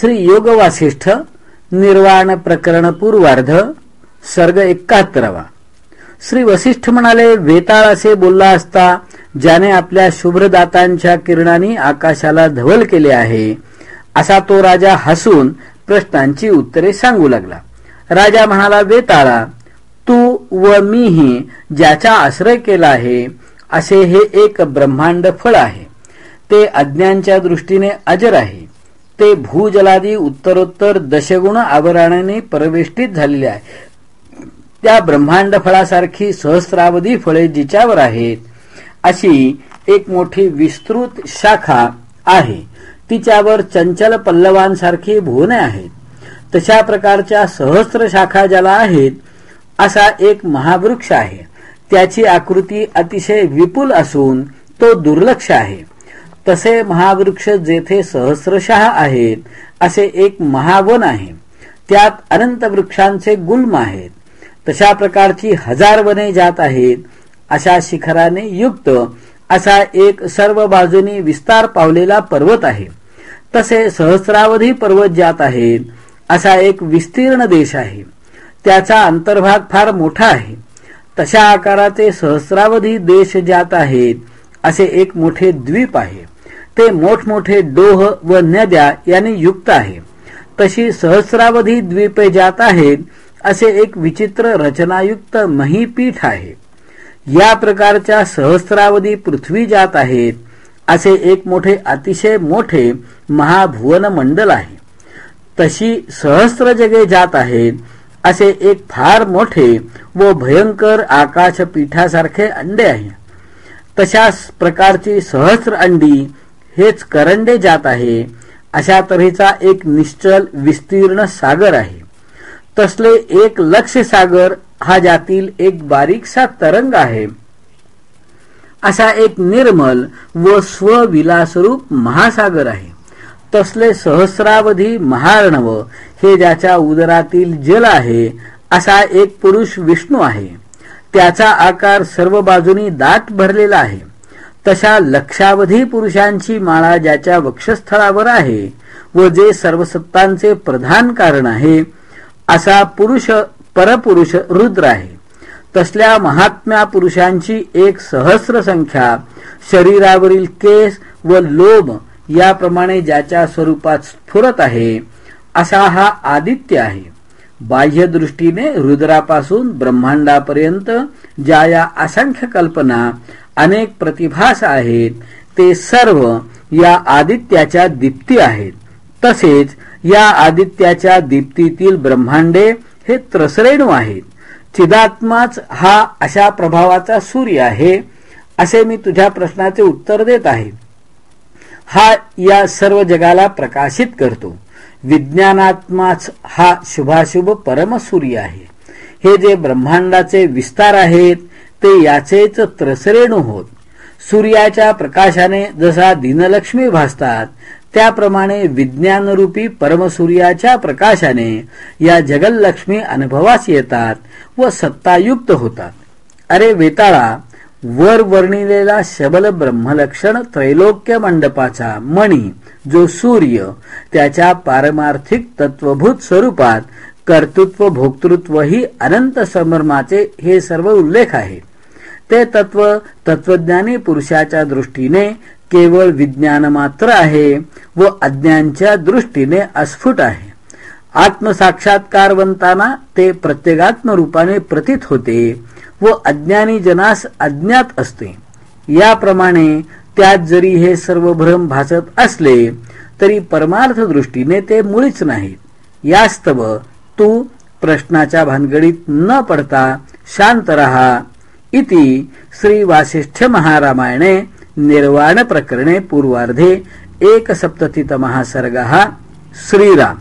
श्री योग वासिष्ठ निर्वाण प्रकरण पूर्वार्ध सर्ग एकाहत्तरावा. श्री वसिष्ठ म्हणाले वेताळ असे बोलला असता ज्याने आपल्या शुभ्रदातांच्या किरणांनी आकाशाला धवल केले आहे असा तो राजा हसून प्रश्नांची उत्तरे सांगू लागला. राजा म्हणाला वेताळा तू व मीही ज्याचा आश्रय केला आहे असे हे एक ब्रह्मांड फळ आहे. ते अज्ञांच्या दृष्टीने अजर आहे. ते भूजलादी उत्तरोत्तर दशगुण आवरणाने परवेष्टित झालेले आहे. त्या ब्रह्मांड फळासारखी सहस्रावधी फळे जिच्यावर आहेत अशी एक मोठी विस्तृत शाखा आहे. तिच्यावर चंचल पल्लवांसारखी भुवने आहेत. तशा प्रकारच्या सहस्र शाखा ज्याला आहेत असा एक महावृक्ष आहे. त्याची आकृती अतिशय विपुल असून तो दुर्लक्ष आहे. तसे महावृक्ष जेथे सहस्रशः आहेत असे एक महावन आहे. त्यात अनंत वृक्षांचे गुल्म आहेत. तशा प्रकारची हजार वने जात आहेत अशा शिखराने युक्त असा एक सर्व बाजूनी विस्तार पावलेला पर्वत आहे. तसे सहस्रावधी पर्वत जात आहेत असा एक विस्तीर्ण देश आहे. त्याचा अंतर्भाग फार मोठा आहे. तशा आकाराचे सहस्रावधी देश जात आहेत असे एक मोठे द्वीप आहे. ते मोठमोठे डोह व नद्या यांनी युक्त आहे. तशी सहस्रावधी द्वीपे जात आहेत असे एक विचित्र रचनायुक्त महीपीठ आहे. या प्रकारच्या सहस्रावधी पृथ्वी जात आहेत असे एक मोठे अतिशय मोठे महाभुवन मंडल आहे. तशी सहस्र जगे जात आहेत असे एक फार मोठे व भयंकर आकाशपीठासारखे अंडे आहे. तशाच प्रकारची सहस्र अंडी हेच करंडे जात आहे. अशा तऱ्हेचा एक निश्चल विस्तीर्ण सागर आहे. तसले एक लक्ष सागर हा ज्यातील एक बारीकसा तरंग आहे. असा एक निर्मल व स्वविलासरूप महासागर आहे. तसले सहस्रावधी महार्णव हे ज्याच्या उदरातील जल आहे असा एक पुरुष विष्णू आहे. त्याचा आकार सर्व बाजूनी दाट भरलेला आहे. तशा लक्षावधी पुरुषांची माळा ज्याच्या वक्षस्थळावर आहे व जे सर्वसत्तांचे प्रधान कारण आहे असा पुरुष परपुरुष रुद्र आहे. तसल्या महात्म्या पुरुषांची एक सहस्र संख्या शरीरावरील केस व लोभ याप्रमाणे ज्याच्या स्वरूपात स्फुरत आहे असा हा आदित्य आहे. बाह्य दृष्टीने रुद्रापासून ब्रह्मांडापर्यंत ज्या या असंख्य कल्पना अनेक प्रतिभास आहेत ते सर्व या आदित्याच्या दीप्ती आहेत. तसेच या आदित्याच्या दीप्तीतील ब्रह्मांडे हे त्रसरेणू आहेत. चिदात्माच हा अशा प्रभावाचा सूर्य आहे असे मी तुझ्या प्रश्नाचे उत्तर देत आहे. हा या सर्व जगाला प्रकाशित करतो. विज्ञानात्माच हा शुभाशुभ परमसूर्य आहे. हे जे ब्रह्मांडाचे विस्तार आहेत ते याचेच त्रसरेणू होत. सूर्याच्या प्रकाशाने जसा दिनलक्ष्मी भासतात त्याप्रमाणे विज्ञानरूपी परमसूर्याच्या प्रकाशाने या जगललक्ष्मी अनुभवास येतात व सत्तायुक्त होतात. अरे वेताळा वर वर्णिलेला शबल ब्रह्मलक्षण त्रैलोक्य मंडपाचा मणी जो सूर्य त्याच्या पारमार्थिक तत्वभूत स्वरूपात कर्तृत्व भोक्तृत्व ही अनंत संभ्रमाचे हे सर्व उल्लेख आहे. ते तत्व तत्वज्ञानी पुरुषाच्या दृष्टीने केवळ विज्ञान मात्र आहे व अज्ञांच्या दृष्टीने अस्फुट आहे. आत्मसाक्षात्कारवंतांना ते प्रत्येगात्म रूपाने प्रतीत होते. व अज्ञानी जनास अज्ञात असते. याप्रमाणे त्यात जरी हे सर्व भ्रम भासत असले तरी परमार्थ दृष्टीने ते मुळीच नाहीत यास्तव तू प्रश्नाच्या भानगडीत न पडता शांत रहा. इति श्री वासिष्ठ महारामायणे निर्वाण प्रकरणे पूर्वार्धे एक सर्गः. श्रीराम.